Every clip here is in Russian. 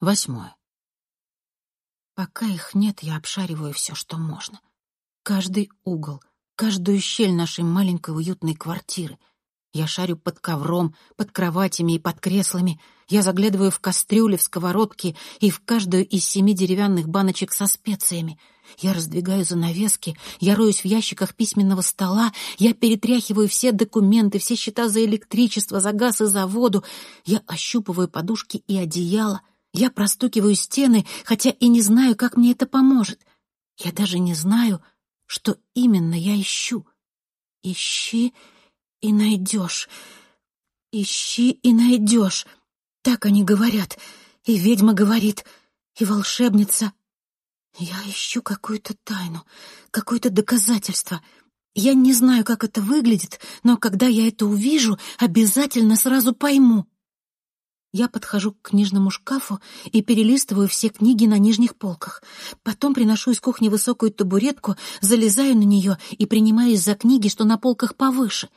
Восьмое. Пока их нет, я обшариваю все, что можно. Каждый угол, каждую щель нашей маленькой уютной квартиры. Я шарю под ковром, под кроватями и под креслами. Я заглядываю в кастрюли, в сковородки и в каждую из семи деревянных баночек со специями. Я раздвигаю занавески, я роюсь в ящиках письменного стола, я перетряхиваю все документы, все счета за электричество, за газ и за воду. Я ощупываю подушки и одеяло — я простукиваю стены, хотя и не знаю, как мне это поможет. Я даже не знаю, что именно я ищу. Ищи и найдешь. Ищи и найдешь. Так они говорят. И ведьма говорит, и волшебница. Я ищу какую-то тайну, какое-то доказательство. Я не знаю, как это выглядит, но когда я это увижу, обязательно сразу пойму. Я подхожу к книжному шкафу и перелистываю все книги на нижних полках. Потом приношу из кухни высокую табуретку, залезаю на нее и принимаюсь за книги, что на полках повыше.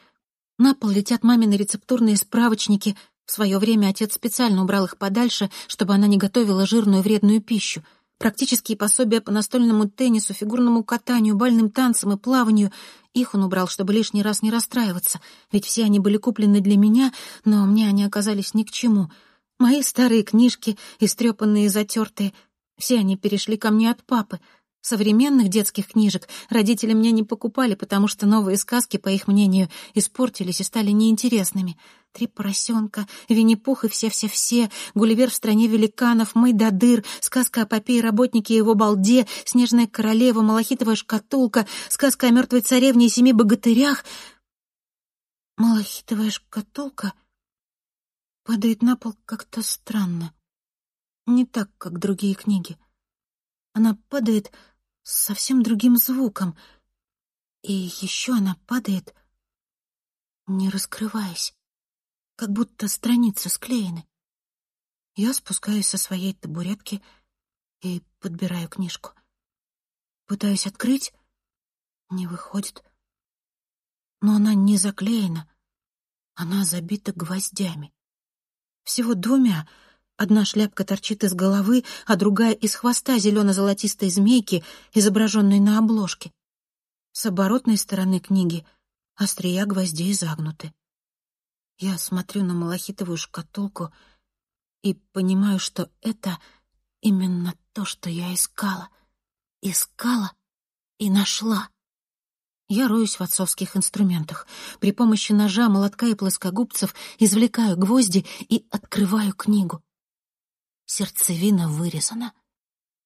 На пол летят мамины рецептурные справочники. В свое время отец специально убрал их подальше, чтобы она не готовила жирную вредную пищу. Практические пособия по настольному теннису, фигурному катанию, бальным танцам и плаванию. Их он убрал, чтобы лишний раз не расстраиваться, ведь все они были куплены для меня, но мне они оказались ни к чему — Мои старые книжки, истрепанные и затертые, все они перешли ко мне от папы. Современных детских книжек родители мне не покупали, потому что новые сказки, по их мнению, испортились и стали неинтересными. Три поросенка, Винни-Пух и все-все-все, Гулливер в стране великанов, Майдадыр, сказка о попе и работнике его балде, Снежная королева, Малахитовая шкатулка, сказка о мертвой царевне и семи богатырях. Малахитовая шкатулка — падает на пол как-то странно. Не так, как другие книги. Она падает с совсем другим звуком. И еще она падает, не раскрываясь, как будто страницы склеены. Я спускаюсь со своей табуретки и подбираю книжку. Пытаюсь открыть, не выходит. Но она не заклеена, она забита гвоздями. Всего двумя. Одна шляпка торчит из головы, а другая — из хвоста зелено-золотистой змейки, изображенной на обложке. С оборотной стороны книги острия гвоздей загнуты. Я смотрю на малахитовую шкатулку и понимаю, что это именно то, что я искала. Искала и нашла. Я роюсь в отцовских инструментах. При помощи ножа, молотка и плоскогубцев извлекаю гвозди и открываю книгу. Сердцевина вырезана.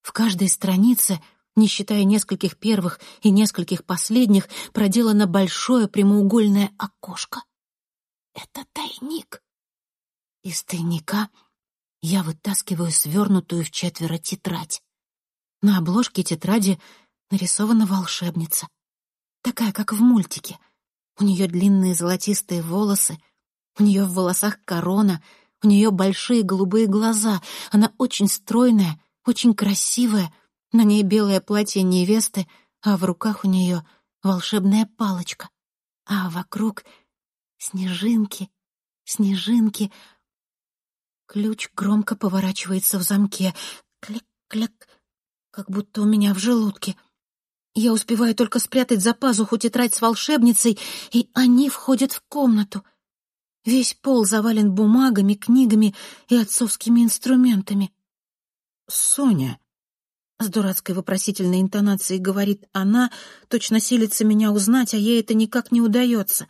В каждой странице, не считая нескольких первых и нескольких последних, проделано большое прямоугольное окошко. Это тайник. Из тайника я вытаскиваю свернутую в четверо тетрадь. На обложке тетради нарисована волшебница — такая, как в мультике. У нее длинные золотистые волосы, у нее в волосах корона, у нее большие голубые глаза, она очень стройная, очень красивая, на ней белое платье невесты, а в руках у нее волшебная палочка, а вокруг снежинки, снежинки. Ключ громко поворачивается в замке. Кляк-кляк, как будто у меня в желудке — я успеваю только спрятать за пазуху тетрадь с волшебницей, и они входят в комнату. Весь пол завален бумагами, книгами и отцовскими инструментами. «Соня», — с дурацкой вопросительной интонацией говорит она, точно силится меня узнать, а ей это никак не удается.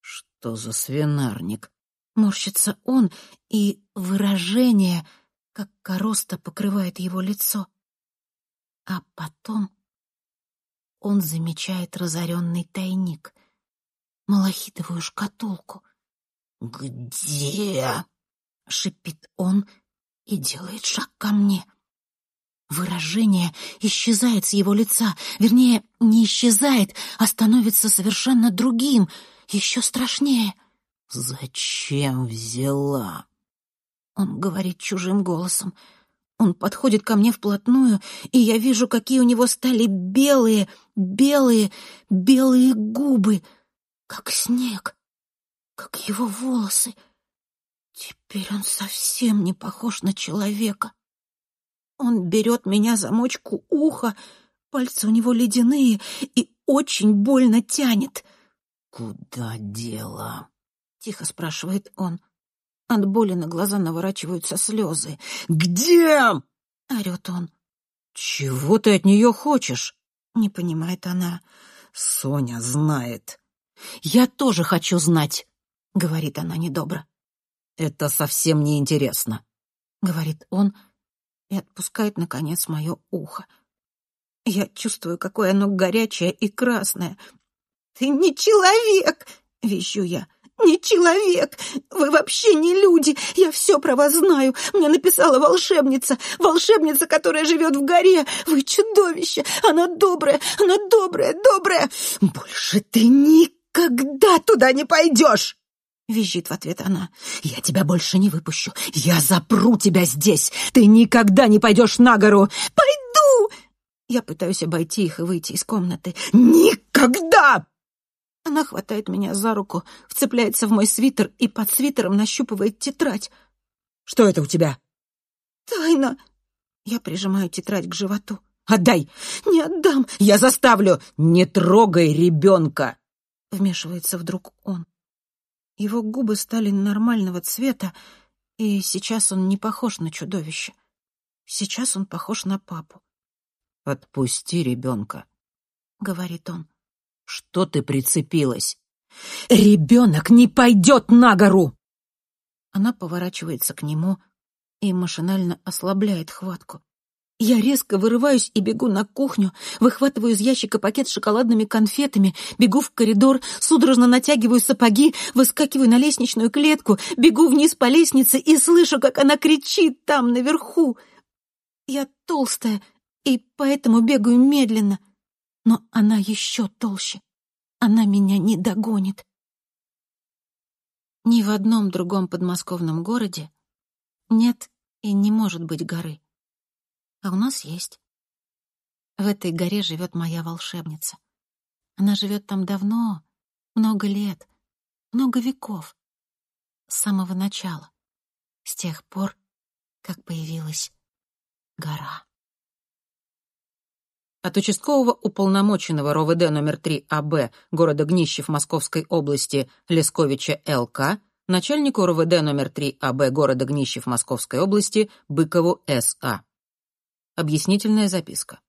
«Что за свинарник?» — морщится он, и выражение, как короста, покрывает его лицо. А потом он замечает разоренный тайник, малахитовую шкатулку. «Где?» — шипит он и делает шаг ко мне. Выражение исчезает с его лица, вернее, не исчезает, а становится совершенно другим, еще страшнее. «Зачем взяла?» Он говорит чужим голосом. Он подходит ко мне вплотную, и я вижу, какие у него стали белые, белые, белые губы, как снег, как его волосы. Теперь он совсем не похож на человека. Он берет меня за мочку уха, пальцы у него ледяные и очень больно тянет. «Куда дело?» — тихо спрашивает он. От боли на глаза наворачиваются слезы. «Где?» — орет он. «Чего ты от нее хочешь?» — не понимает она. «Соня знает». «Я тоже хочу знать», — говорит она недобро. «Это совсем не интересно», — говорит он и отпускает, наконец, мое ухо. Я чувствую, какое оно горячее и красное. «Ты не человек!» — визжу я. «Не человек! Вы вообще не люди! Я все про вас знаю! Мне написала волшебница! Волшебница, которая живет в горе! Вы чудовище! Она добрая! Она добрая! Добрая! Больше ты никогда туда не пойдешь!» Визжит в ответ она. «Я тебя больше не выпущу! Я запру тебя здесь! Ты никогда не пойдешь на гору! Пойду!» Я пытаюсь обойти их и выйти из комнаты. «Никогда!» Она хватает меня за руку, вцепляется в мой свитер и под свитером нащупывает тетрадь. «Что это у тебя?» «Тайна!» Я прижимаю тетрадь к животу. «Отдай!» «Не отдам!» «Я заставлю!» «Не трогай ребенка!» Вмешивается вдруг он. Его губы стали нормального цвета, и сейчас он не похож на чудовище. Сейчас он похож на папу. «Отпусти ребенка», — говорит он. Что ты прицепилась? Ребенок не пойдет на гору! Она поворачивается к нему и машинально ослабляет хватку. Я резко вырываюсь и бегу на кухню, выхватываю из ящика пакет с шоколадными конфетами, бегу в коридор, судорожно натягиваю сапоги, выскакиваю на лестничную клетку, бегу вниз по лестнице и слышу, как она кричит там, наверху. Я толстая и поэтому бегаю медленно — но она еще толще. Она меня не догонит. Ни в одном другом подмосковном городе нет и не может быть горы. А у нас есть. В этой горе живет моя волшебница. Она живет там давно, много лет, много веков. С самого начала. С тех пор, как появилась гора. От участкового уполномоченного РОВД номер 3 АБ города Гнищев Московской области Лесковича ЛК начальнику РОВД номер 3 АБ города Гнищев Московской области Быкову СА. Объяснительная записка.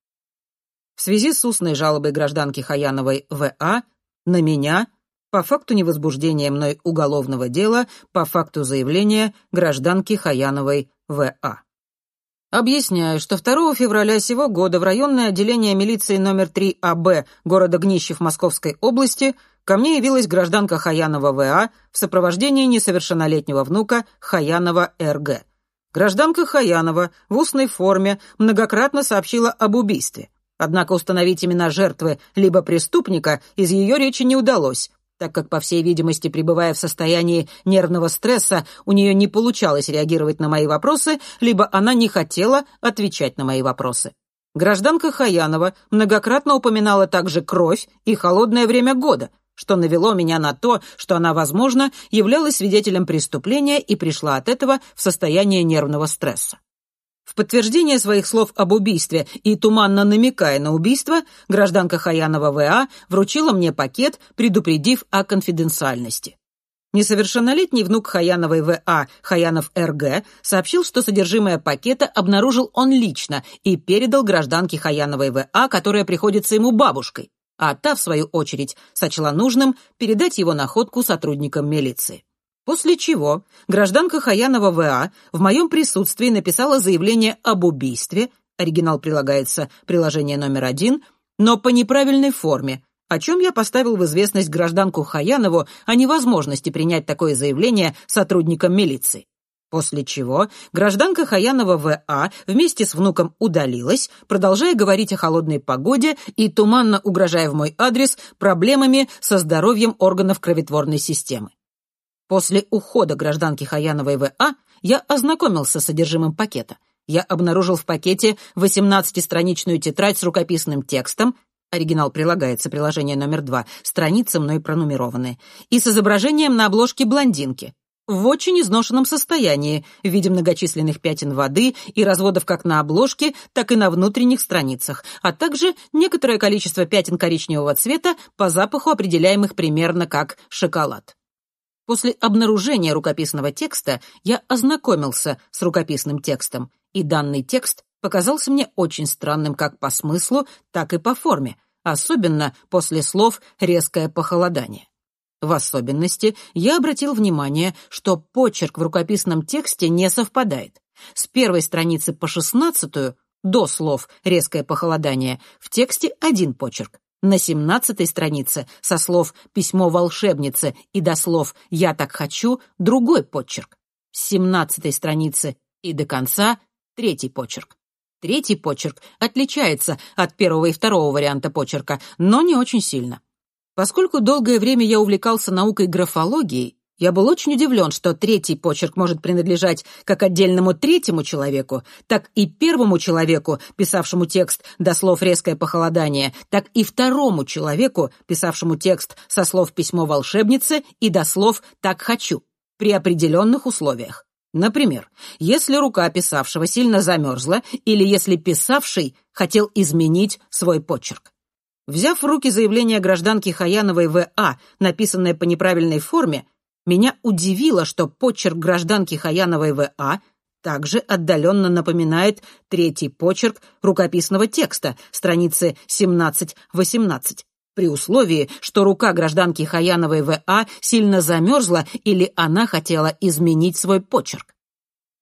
В связи с устной жалобой гражданки Хаяновой В.А. на меня по факту невозбуждения мной уголовного дела по факту заявления гражданки Хаяновой В.А. Объясняю, что 2 февраля сего года в районное отделение милиции номер 3 АБ города Гнищев Московской области ко мне явилась гражданка Хаянова В.А. в сопровождении несовершеннолетнего внука Хаянова Р.Г. Гражданка Хаянова в устной форме многократно сообщила об убийстве. Однако установить имена жертвы либо преступника из ее речи не удалось, так как, по всей видимости, пребывая в состоянии нервного стресса, у нее не получалось реагировать на мои вопросы, либо она не хотела отвечать на мои вопросы. Гражданка Хаянова многократно упоминала также кровь и холодное время года, что навело меня на то, что она, возможно, являлась свидетелем преступления и пришла от этого в состояние нервного стресса. В подтверждение своих слов об убийстве и туманно намекая на убийство, гражданка Хаянова В.А. вручила мне пакет, предупредив о конфиденциальности. Несовершеннолетний внук Хаяновой В.А. Хаянов Р.Г. сообщил, что содержимое пакета обнаружил он лично и передал гражданке Хаяновой В.А., которая приходится ему бабушкой, а та, в свою очередь, сочла нужным передать его находку сотрудникам милиции. После чего гражданка Хаянова В.А. в моем присутствии написала заявление об убийстве, оригинал прилагается приложение номер один, но по неправильной форме, о чем я поставил в известность гражданку Хаянову о невозможности принять такое заявление сотрудникам милиции. После чего гражданка Хаянова В.А. вместе с внуком удалилась, продолжая говорить о холодной погоде и туманно угрожая в мой адрес проблемами со здоровьем органов кроветворной системы. После ухода гражданки Хаяновой В.А. я ознакомился с содержимым пакета. Я обнаружил в пакете 18-страничную тетрадь с рукописным текстом, оригинал прилагается, приложение номер два, страницы мной пронумерованы, и с изображением на обложке блондинки. в очень изношенном состоянии в виде многочисленных пятен воды и разводов как на обложке, так и на внутренних страницах, а также некоторое количество пятен коричневого цвета по запаху, определяемых примерно как шоколад. После обнаружения рукописного текста я ознакомился с рукописным текстом, и данный текст показался мне очень странным как по смыслу, так и по форме, особенно после слов «резкое похолодание». В особенности я обратил внимание, что почерк в рукописном тексте не совпадает. С первой страницы по шестнадцатую, до слов «резкое похолодание», в тексте один почерк. На семнадцатой странице со слов «письмо волшебницы» и до слов «я так хочу» другой почерк. С семнадцатой страницы и до конца третий почерк. Третий почерк отличается от первого и второго варианта почерка, но не очень сильно. Поскольку долгое время я увлекался наукой графологии, я был очень удивлен, что третий почерк может принадлежать как отдельному третьему человеку, так и первому человеку, писавшему текст до слов «резкое похолодание», так и второму человеку, писавшему текст со слов «письмо волшебницы» и до слов «так хочу» при определенных условиях. Например, если рука писавшего сильно замерзла или если писавший хотел изменить свой почерк. Взяв в руки заявление гражданки Хаяновой В.А., написанное по неправильной форме, меня удивило, что почерк гражданки Хаяновой В.А. также отдаленно напоминает третий почерк рукописного текста, страницы 17-18, при условии, что рука гражданки Хаяновой В.А. сильно замерзла или она хотела изменить свой почерк.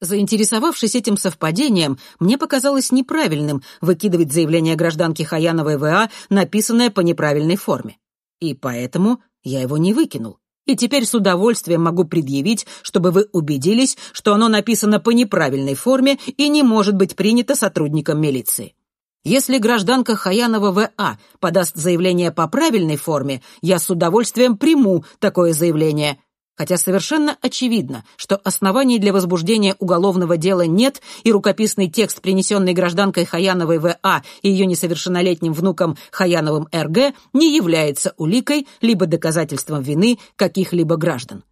Заинтересовавшись этим совпадением, мне показалось неправильным выкидывать заявление гражданки Хаяновой В.А., написанное по неправильной форме. И поэтому я его не выкинул. И теперь с удовольствием могу предъявить, чтобы вы убедились, что оно написано по неправильной форме и не может быть принято сотрудником милиции. Если гражданка Хаянова В.А. подаст заявление по правильной форме, я с удовольствием приму такое заявление, хотя совершенно очевидно, что оснований для возбуждения уголовного дела нет, и рукописный текст, принесенный гражданкой Хаяновой В.А. и ее несовершеннолетним внуком Хаяновым Р.Г., не является уликой либо доказательством вины каких-либо граждан.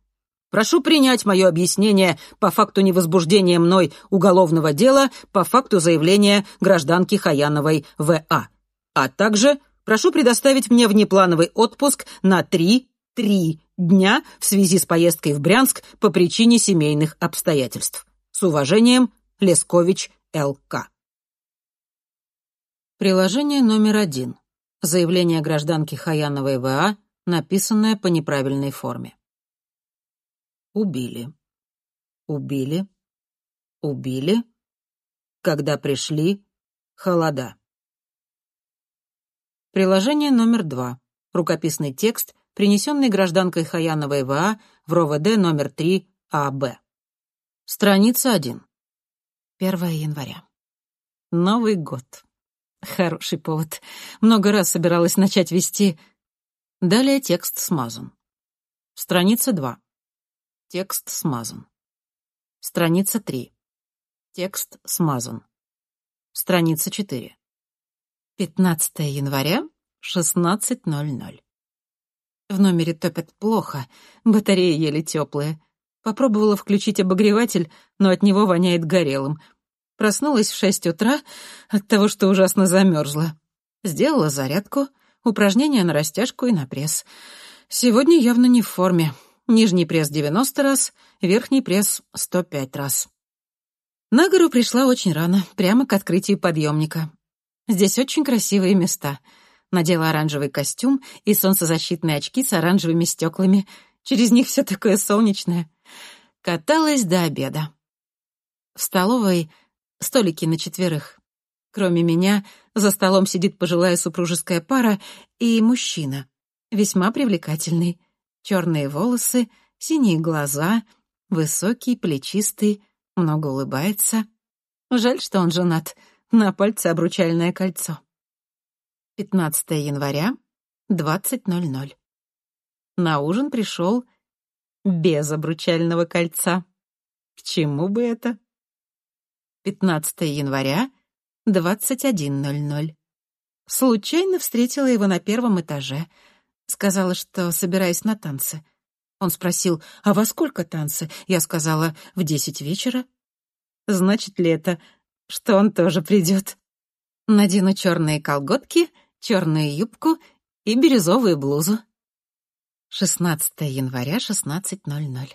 Прошу принять мое объяснение по факту невозбуждения мной уголовного дела по факту заявления гражданки Хаяновой В.А. А также прошу предоставить мне внеплановый отпуск на три, три дня в связи с поездкой в Брянск по причине семейных обстоятельств. С уважением, Лескович Л.К. Приложение номер один. Заявление гражданки Хаяновой В.А., написанное по неправильной форме. Убили. Убили. Убили. Когда пришли, холода. Приложение номер два. Рукописный текст принесенный гражданкой Хаяновой ВА в РОВД номер 3 АБ. Страница 1. 1 января. Новый год. Хороший повод. Много раз собиралась начать вести. Далее текст смазан. Страница 2. Текст смазан. Страница 3. Текст смазан. Страница 4. 15 января, 16.00. В номере топят плохо, батареи еле теплые. Попробовала включить обогреватель, но от него воняет горелым. Проснулась в шесть утра от того, что ужасно замерзла. Сделала зарядку, упражнения на растяжку и на пресс. Сегодня явно не в форме. Нижний пресс 90 раз, верхний пресс 105 раз. На гору пришла очень рано, прямо к открытию подъемника. Здесь очень красивые места — надела оранжевый костюм и солнцезащитные очки с оранжевыми стеклами. Через них все такое солнечное. Каталась до обеда. В столовой столики на четверых. Кроме меня, за столом сидит пожилая супружеская пара и мужчина, весьма привлекательный. Черные волосы, синие глаза, высокий, плечистый, много улыбается. Жаль, что он женат, на пальце обручальное кольцо. 15 января, 20.00. На ужин пришел без обручального кольца. К чему бы это? 15 января, 21.00. Случайно встретила его на первом этаже. Сказала, что собираюсь на танцы. Он спросил, а во сколько танцы? Я сказала, в десять вечера. Значит ли это, что он тоже придет? Надену черные колготки, черную юбку и бирюзовую блузу. 16 января, 16.00.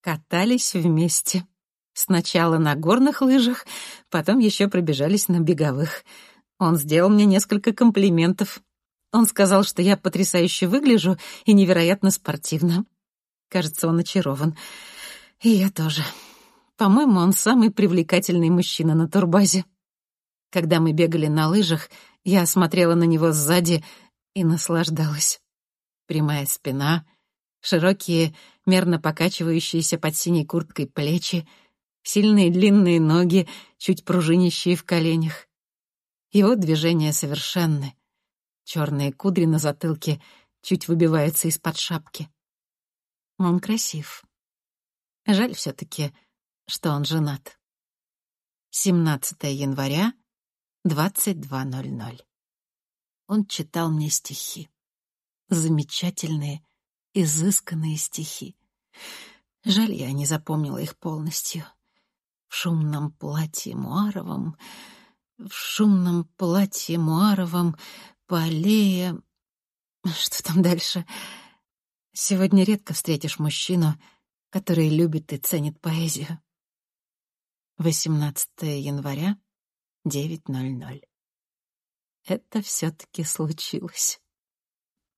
Катались вместе. Сначала на горных лыжах, потом еще пробежались на беговых. Он сделал мне несколько комплиментов. Он сказал, что я потрясающе выгляжу и невероятно спортивна. Кажется, он очарован. И я тоже. По-моему, он самый привлекательный мужчина на турбазе. Когда мы бегали на лыжах, я смотрела на него сзади и наслаждалась. Прямая спина, широкие, мерно покачивающиеся под синей курткой плечи, сильные длинные ноги, чуть пружинящие в коленях. Его движения совершенны. Черные кудри на затылке чуть выбиваются из-под шапки. Он красив. Жаль все-таки, что он женат. 17 января, 22.00. Он читал мне стихи. Замечательные, изысканные стихи. Жаль, я не запомнила их полностью. В шумном платье муаровом, в шумном платье муаровом по аллее... Что там дальше? Сегодня редко встретишь мужчину, который любит и ценит поэзию. 18 января, 9.00. Это все-таки случилось.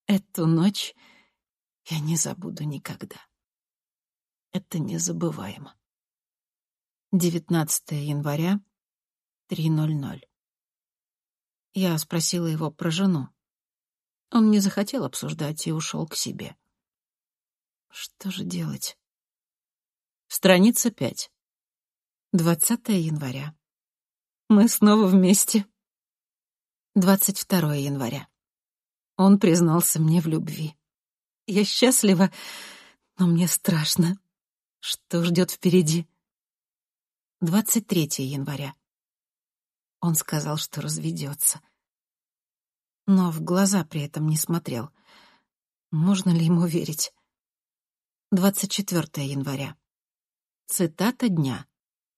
Эту ночь я не забуду никогда. Это незабываемо. 19 января, 3.00. Я спросила его про жену. Он не захотел обсуждать и ушел к себе. Что же делать? Страница 5. 20 января. Мы снова вместе. 22 января. Он признался мне в любви. Я счастлива, но мне страшно. Что ждет впереди? 23 января. Он сказал, что разведется. Но в глаза при этом не смотрел. Можно ли ему верить? 24 января. Цитата дня.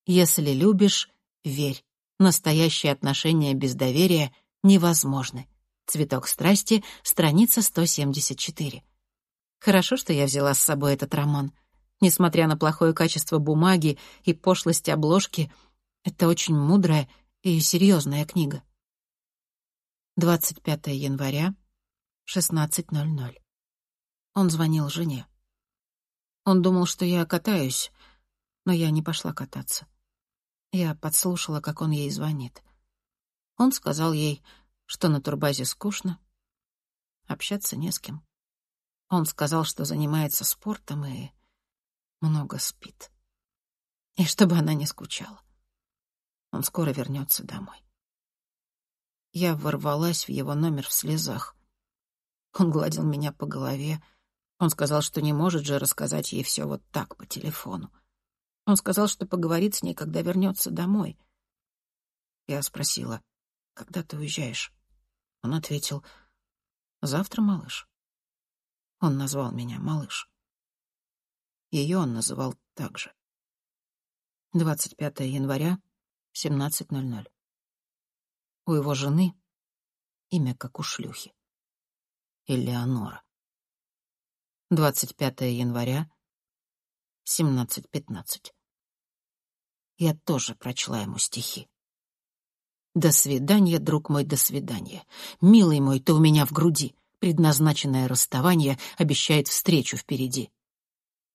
«Если любишь, верь. Настоящие отношения без доверия невозможны». Цветок страсти, страница 174. Хорошо, что я взяла с собой этот роман. Несмотря на плохое качество бумаги и пошлость обложки, это очень мудрая и серьезная книга. 25 января, 16.00. Он звонил жене. Он думал, что я катаюсь, но я не пошла кататься. Я подслушала, как он ей звонит. Он сказал ей, что на турбазе скучно, общаться не с кем. Он сказал, что занимается спортом и много спит. И чтобы она не скучала. Он скоро вернется домой. Я ворвалась в его номер в слезах. Он гладил меня по голове, он сказал, что не может же рассказать ей все вот так по телефону. Он сказал, что поговорит с ней, когда вернется домой. Я спросила, когда ты уезжаешь? Он ответил, завтра, малыш. Он назвал меня малыш. Ее он называл так же. 25 января, 17.00. У его жены имя как у шлюхи. Элеонора. 25 января, 17.15. Я тоже прочла ему стихи. «До свидания, друг мой, до свидания. Милый мой, ты у меня в груди. Предназначенное расставание обещает встречу впереди».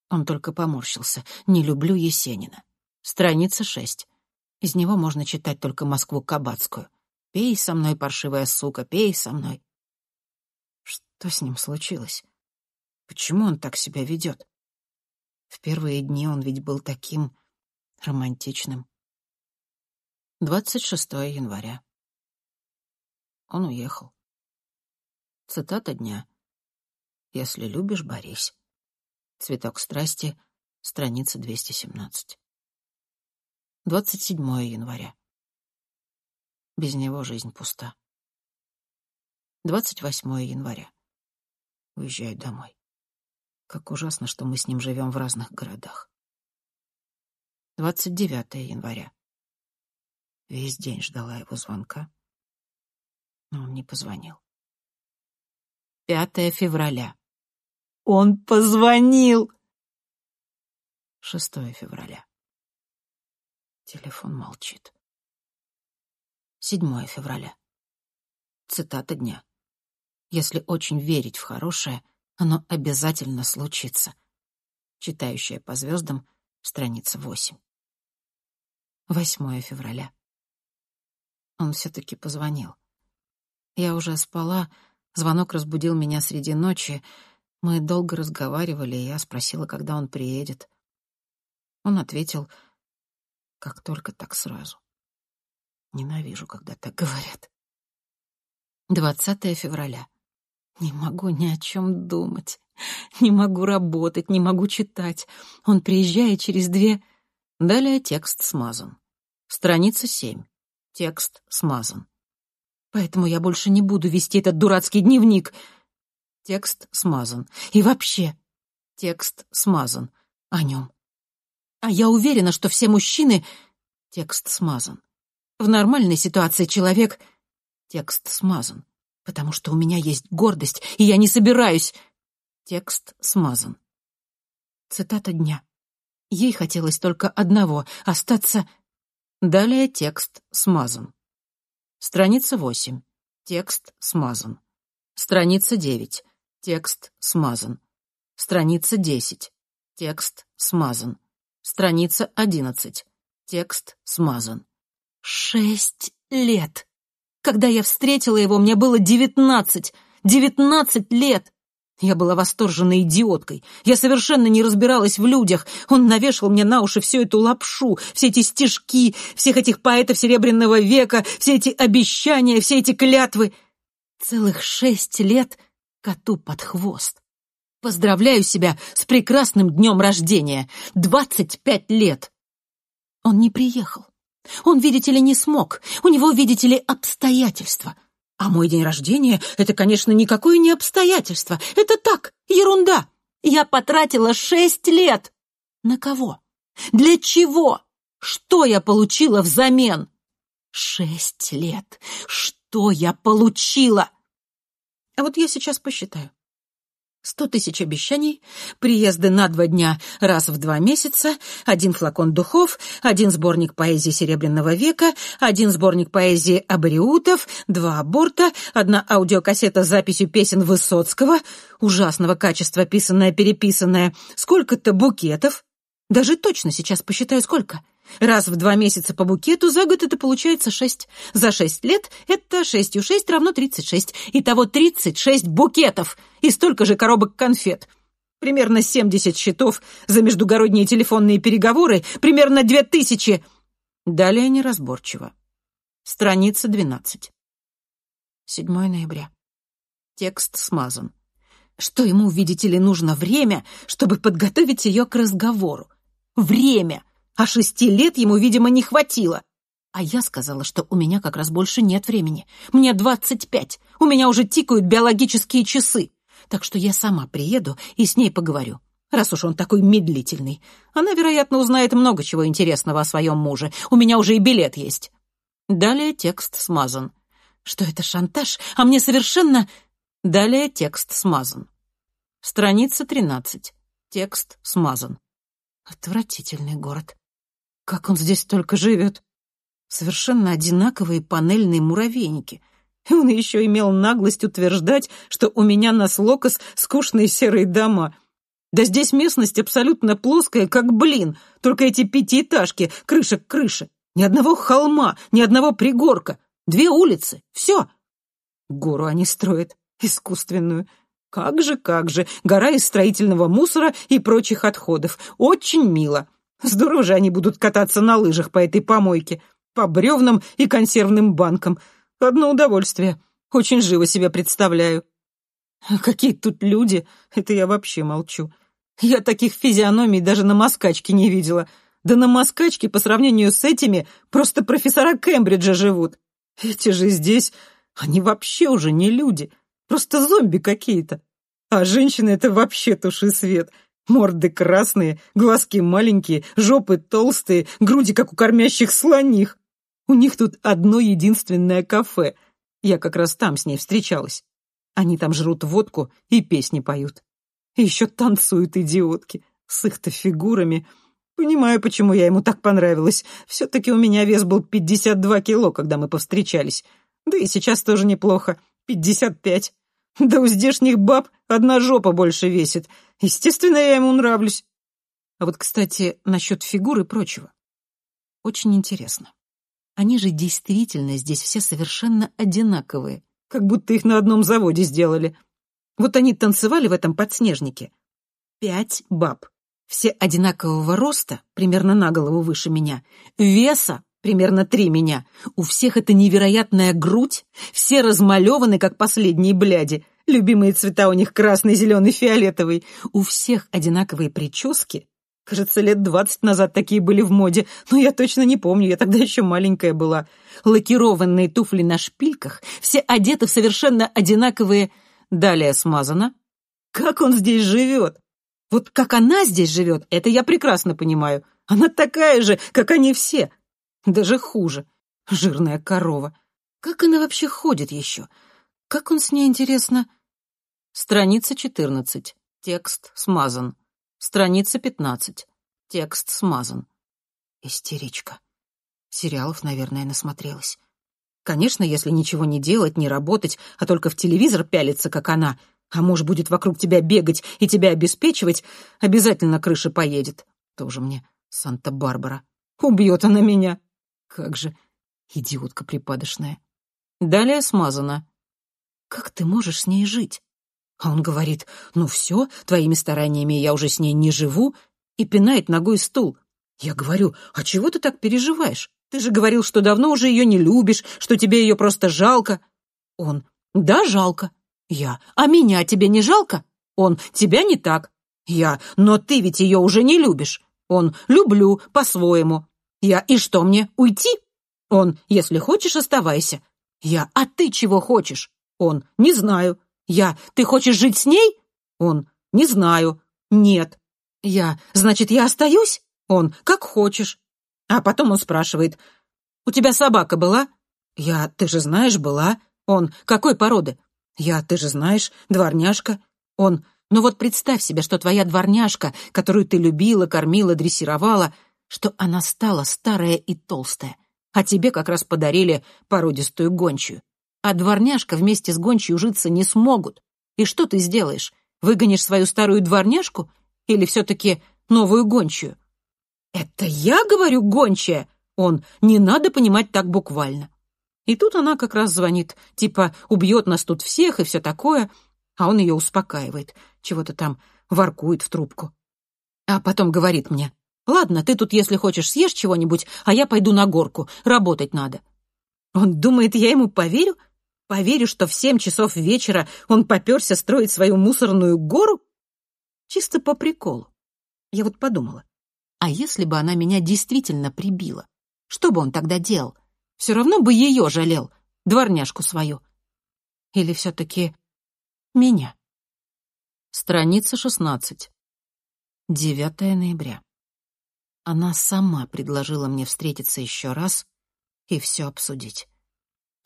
Он только поморщился. «Не люблю Есенина». Страница 6. Из него можно читать только Москву Кабацкую. «Пей со мной, паршивая сука, пей со мной». Что с ним случилось? Почему он так себя ведет? В первые дни он ведь был таким романтичным. 26 января. Он уехал. Цитата дня. «Если любишь, борись». Цветок страсти, страница 217. 27 января. Без него жизнь пуста. 28 января. Уезжаю домой. Как ужасно, что мы с ним живем в разных городах. 29 января. Весь день ждала его звонка, но он не позвонил. 5 февраля. Он позвонил! 6 февраля. Телефон молчит. 7 февраля. Цитата дня. Если очень верить в хорошее, оно обязательно случится. Читающая по звездам, страница 8. 8 февраля. Он все-таки позвонил. Я уже спала, звонок разбудил меня среди ночи. Мы долго разговаривали, и я спросила, когда он приедет. Он ответил, как только так сразу. Ненавижу, когда так говорят. 20 февраля. Не могу ни о чем думать. Не могу работать, не могу читать. Он приезжает через две... Далее текст смазан. Страница 7. Текст смазан. Поэтому я больше не буду вести этот дурацкий дневник. Текст смазан. И вообще, текст смазан о нем. А я уверена, что все мужчины... Текст смазан. В нормальной ситуации человек... Текст смазан, потому что у меня есть гордость, и я не собираюсь... Текст смазан. Цитата дня. Ей хотелось только одного — остаться... Далее текст смазан. Страница 8. Текст смазан. Страница 9. Текст смазан. Страница 10. Текст смазан. Страница 11. Текст смазан. Шесть лет. Когда я встретила его, мне было девятнадцать. Девятнадцать лет. Я была восторженной идиоткой. Я совершенно не разбиралась в людях. Он навешал мне на уши всю эту лапшу, все эти стишки, всех этих поэтов Серебряного века, все эти обещания, все эти клятвы. Целых шесть лет коту под хвост. Поздравляю себя с прекрасным днем рождения. Двадцать пять лет. Он не приехал. Он, видите ли, не смог. У него, видите ли, обстоятельства. А мой день рождения — это, конечно, никакое не обстоятельство. Это так, ерунда. Я потратила шесть лет. На кого? Для чего? Что я получила взамен? Шесть лет. Что я получила? А вот я сейчас посчитаю. Сто тысяч обещаний, приезды на два дня раз в два месяца, один флакон духов, один сборник поэзии Серебряного века, один сборник поэзии Абриутов, два аборта, одна аудиокассета с записью песен Высоцкого, ужасного качества писанная-переписанная, сколько-то букетов. Даже точно сейчас посчитаю, сколько. Раз в два месяца по букету, за год это получается шесть. За шесть лет это шестью шесть равно тридцать шесть. Итого тридцать шесть букетов и столько же коробок конфет. Примерно семьдесят счетов за междугородние телефонные переговоры, примерно две тысячи. Далее неразборчиво. Страница двенадцать. 7 ноября. Текст смазан. Что ему, видите ли, нужно время, чтобы подготовить ее к разговору. Время! А шести лет ему, видимо, не хватило. А я сказала, что у меня как раз больше нет времени. Мне двадцать пять, у меня уже тикают биологические часы. Так что я сама приеду и с ней поговорю. Раз уж он такой медлительный. Она, вероятно, узнает много чего интересного о своем муже. У меня уже и билет есть. Далее текст смазан. Что это шантаж? А мне совершенно... Далее текст смазан. Страница тринадцать. Текст смазан. Отвратительный город. Как он здесь только живет? Совершенно одинаковые панельные муравейники. И он еще имел наглость утверждать, что у меня на Слокос скучные серые дома. Да здесь местность абсолютно плоская, как блин, только эти пятиэтажки, крыша к крыше. Ни одного холма, ни одного пригорка. Две улицы, все. Гору они строят, искусственную. Как же, как же, гора из строительного мусора и прочих отходов. Очень мило. Здорово же они будут кататься на лыжах по этой помойке, по бревнам и консервным банкам. Одно удовольствие. Очень живо себя представляю. Какие тут люди, это я вообще молчу. Я таких физиономий даже на москачке не видела. Да на москачке по сравнению с этими просто профессора Кембриджа живут. Эти же здесь, они вообще уже не люди, просто зомби какие-то. А женщины — это вообще туши свет. Морды красные, глазки маленькие, жопы толстые, груди, как у кормящих слоних. У них тут одно единственное кафе. Я как раз там с ней встречалась. Они там жрут водку и песни поют. Еще танцуют идиотки с их-то фигурами. Понимаю, почему я ему так понравилась. Все-таки у меня вес был 52 кило, когда мы повстречались. Да и сейчас тоже неплохо. 55. Да у здешних баб одна жопа больше весит. Естественно, я ему нравлюсь. А вот, кстати, насчет фигуры и прочего. Очень интересно. Они же действительно здесь все совершенно одинаковые, как будто их на одном заводе сделали. Вот они танцевали в этом подснежнике. Пять баб. Все одинакового роста, примерно на голову выше меня, веса примерно три меня. У всех это невероятная грудь, все размалеваны, как последние бляди. Любимые цвета у них красный, зеленый, фиолетовый. У всех одинаковые прически. Кажется, лет двадцать назад такие были в моде, но я точно не помню, я тогда еще маленькая была. Лакированные туфли на шпильках, все одеты в совершенно одинаковые... Далее смазано. Как он здесь живет? Вот как она здесь живет, это я прекрасно понимаю. Она такая же, как они все. Даже хуже. Жирная корова. Как она вообще ходит еще? Как он с ней, интересно? Страница 14. Текст смазан. Страница 15. Текст смазан. Истеричка. Сериалов, наверное, насмотрелась. Конечно, если ничего не делать, не работать, а только в телевизор пялиться, как она, а муж будет вокруг тебя бегать и тебя обеспечивать, обязательно крыша поедет. Тоже мне Санта-Барбара. Убьет она меня. Как же, идиотка припадочная. Далее смазано. Как ты можешь с ней жить? А он говорит, ну все, твоими стараниями я уже с ней не живу, и пинает ногой стул. Я говорю, а чего ты так переживаешь? Ты же говорил, что давно уже ее не любишь, что тебе ее просто жалко. Он, да, жалко. Я, а меня тебе не жалко? Он, тебя не так. Я, но ты ведь ее уже не любишь. Он, люблю, по-своему. Я, и что мне, уйти? Он, если хочешь, оставайся. Я, а ты чего хочешь? Он, не знаю. Я, ты хочешь жить с ней? Он, не знаю. Нет. Я, значит, я остаюсь? Он, как хочешь. А потом он спрашивает, у тебя собака была? Я, ты же знаешь, была. Он, какой породы? Я, ты же знаешь, дворняжка. Он, ну вот представь себе, что твоя дворняжка, которую ты любила, кормила, дрессировала, что она стала старая и толстая, а тебе как раз подарили породистую гончую. А дворняжка вместе с гончей ужиться не смогут. И что ты сделаешь? Выгонишь свою старую дворняжку или все-таки новую гончую? Это я говорю гончая? Он, не надо понимать так буквально. И тут она как раз звонит, типа убьет нас тут всех и все такое, а он ее успокаивает, чего-то там воркует в трубку. А потом говорит мне, «Ладно, ты тут, если хочешь, съешь чего-нибудь, а я пойду на горку, работать надо». Он думает, я ему поверю? Поверю, что в семь часов вечера он попёрся строить свою мусорную гору? Чисто по приколу. Я вот подумала, а если бы она меня действительно прибила? Что бы он тогда делал? Все равно бы ее жалел, дворняжку свою. Или все-таки меня? Страница шестнадцать. 9 ноября. Она сама предложила мне встретиться еще раз и все обсудить.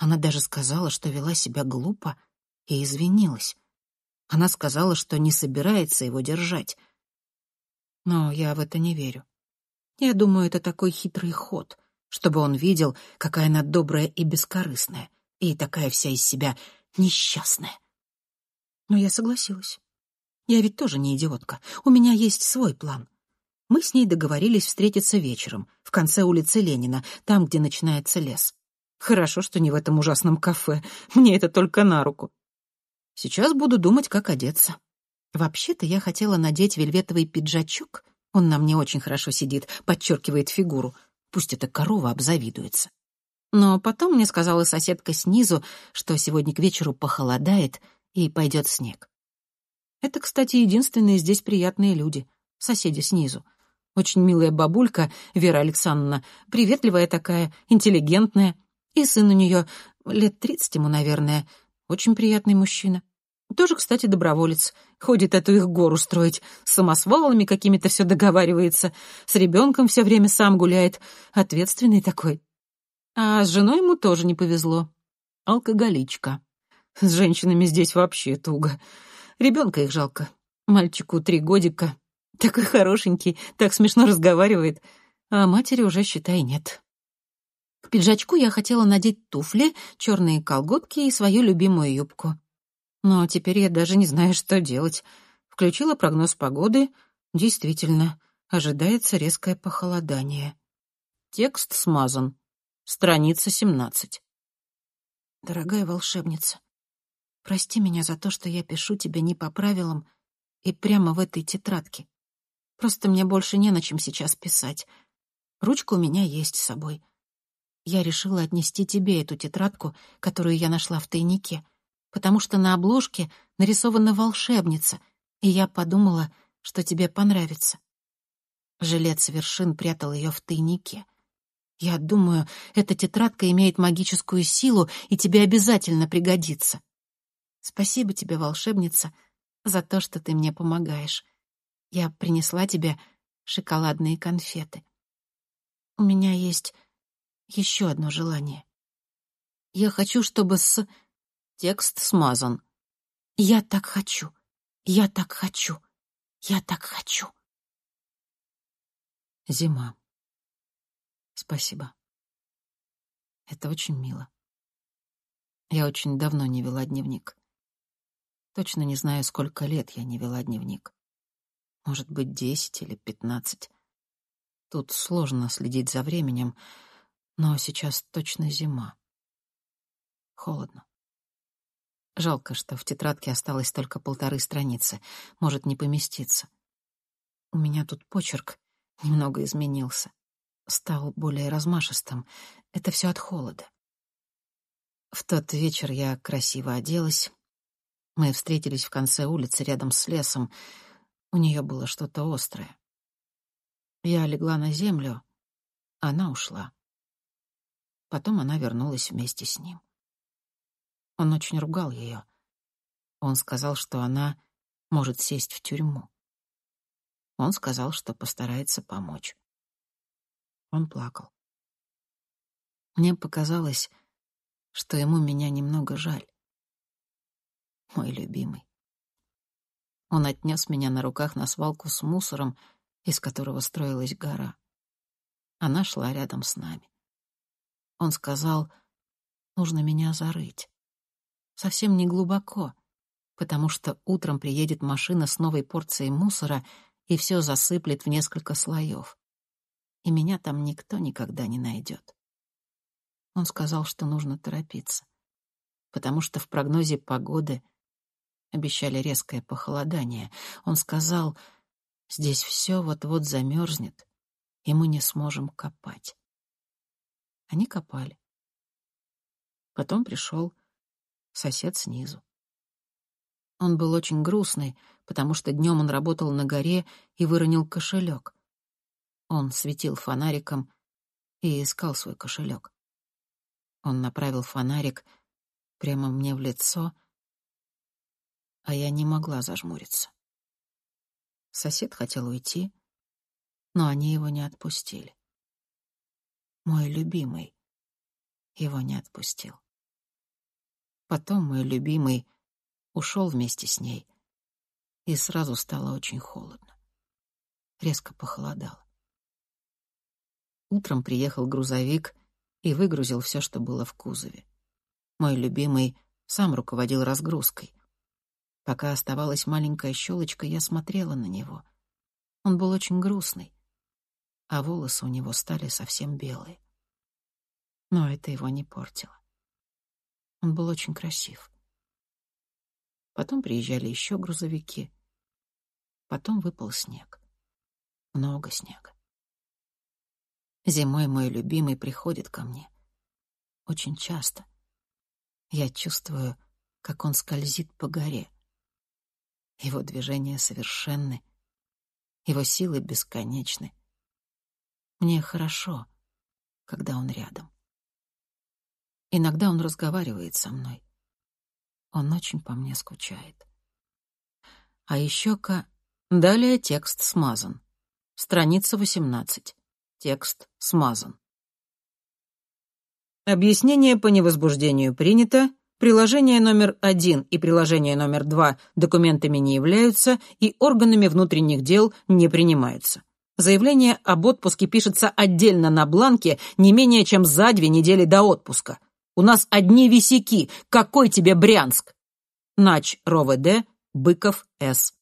Она даже сказала, что вела себя глупо и извинилась. Она сказала, что не собирается его держать. Но я в это не верю. Я думаю, это такой хитрый ход, чтобы он видел, какая она добрая и бескорыстная, и такая вся из себя несчастная. Но я согласилась. Я ведь тоже не идиотка. У меня есть свой план. Мы с ней договорились встретиться вечером, в конце улицы Ленина, там, где начинается лес. Хорошо, что не в этом ужасном кафе. Мне это только на руку. Сейчас буду думать, как одеться. Вообще-то я хотела надеть вельветовый пиджачок. Он на мне очень хорошо сидит, подчеркивает фигуру. Пусть эта корова обзавидуется. Но потом мне сказала соседка снизу, что сегодня к вечеру похолодает и пойдет снег. Это, кстати, единственные здесь приятные люди, соседи снизу. Очень милая бабулька, Вера Александровна, приветливая такая, интеллигентная. И сын у нее лет тридцать ему, наверное, очень приятный мужчина. Тоже, кстати, доброволец. Ходит эту их гору строить. С самосвалами какими-то все договаривается. С ребенком все время сам гуляет. Ответственный такой. А с женой ему тоже не повезло. Алкоголичка. С женщинами здесь вообще туго. Ребенка их жалко. Мальчику три годика. Такой хорошенький, так смешно разговаривает. А матери уже, считай, нет. Пиджачку я хотела надеть туфли, черные колготки и свою любимую юбку. Но теперь я даже не знаю, что делать. Включила прогноз погоды. Действительно, ожидается резкое похолодание. Текст смазан. Страница 17. Дорогая волшебница, прости меня за то, что я пишу тебе не по правилам и прямо в этой тетрадке. Просто мне больше не на чем сейчас писать. Ручка у меня есть с собой. Я решила отнести тебе эту тетрадку, которую я нашла в тайнике потому что на обложке нарисована волшебница, и я подумала, что тебе понравится. Жилец вершин прятал ее в тайнике. Я думаю, эта тетрадка имеет магическую силу и тебе обязательно пригодится. Спасибо тебе, волшебница, за то, что ты мне помогаешь. Я принесла тебе шоколадные конфеты. У меня есть еще одно желание. Я хочу, чтобы с Текст смазан. «Я так хочу! Я так хочу! Я так хочу!» Зима. Спасибо. Это очень мило. Я очень давно не вела дневник. Точно не знаю, сколько лет я не вела дневник. Может быть, десять или пятнадцать. Тут сложно следить за временем, но сейчас точно зима. Холодно. Жалко, что в тетрадке осталось только полторы страницы. Может, не поместиться. У меня тут почерк немного изменился. Стал более размашистым. Это все от холода. В тот вечер я красиво оделась. Мы встретились в конце улицы рядом с лесом. У нее было что-то острое. Я легла на землю, она ушла. Потом она вернулась вместе с ним. Он очень ругал ее. Он сказал, что она может сесть в тюрьму. Он сказал, что постарается помочь. Он плакал. Мне показалось, что ему меня немного жаль. Мой любимый. Он отнес меня на руках на свалку с мусором, из которого строилась гора. Она шла рядом с нами. Он сказал, нужно меня зарыть совсем не глубоко, потому что утром приедет машина с новой порцией мусора и все засыплет в несколько слоев. И меня там никто никогда не найдет. Он сказал, что нужно торопиться, потому что в прогнозе погоды обещали резкое похолодание. Он сказал, здесь все вот-вот замерзнет, и мы не сможем копать. Они копали. Потом пришел сосед снизу. Он был очень грустный, потому что днем он работал на горе и выронил кошелек. Он светил фонариком и искал свой кошелек. Он направил фонарик прямо мне в лицо, а я не могла зажмуриться. Сосед хотел уйти, но они его не отпустили. Мой любимый его не отпустил. Потом мой любимый ушел вместе с ней, и сразу стало очень холодно. Резко похолодало. Утром приехал грузовик и выгрузил все, что было в кузове. Мой любимый сам руководил разгрузкой. Пока оставалась маленькая щелочка, я смотрела на него. Он был очень грустный, а волосы у него стали совсем белые. Но это его не портило. Он был очень красив. Потом приезжали еще грузовики. Потом выпал снег. Много снега. Зимой мой любимый приходит ко мне. Очень часто. Я чувствую, как он скользит по горе. Его движения совершенны, его силы бесконечны. Мне хорошо, когда он рядом. Иногда он разговаривает со мной. Он очень по мне скучает. А еще-ка... Далее текст смазан. Страница 18. Текст смазан. Объяснение по невозбуждению принято. Приложение номер один и приложение номер два документами не являются и органами внутренних дел не принимаются. Заявление об отпуске пишется отдельно на бланке не менее чем за две недели до отпуска. У нас одни висяки. Какой тебе Брянск? Нач РОВД, Быков С.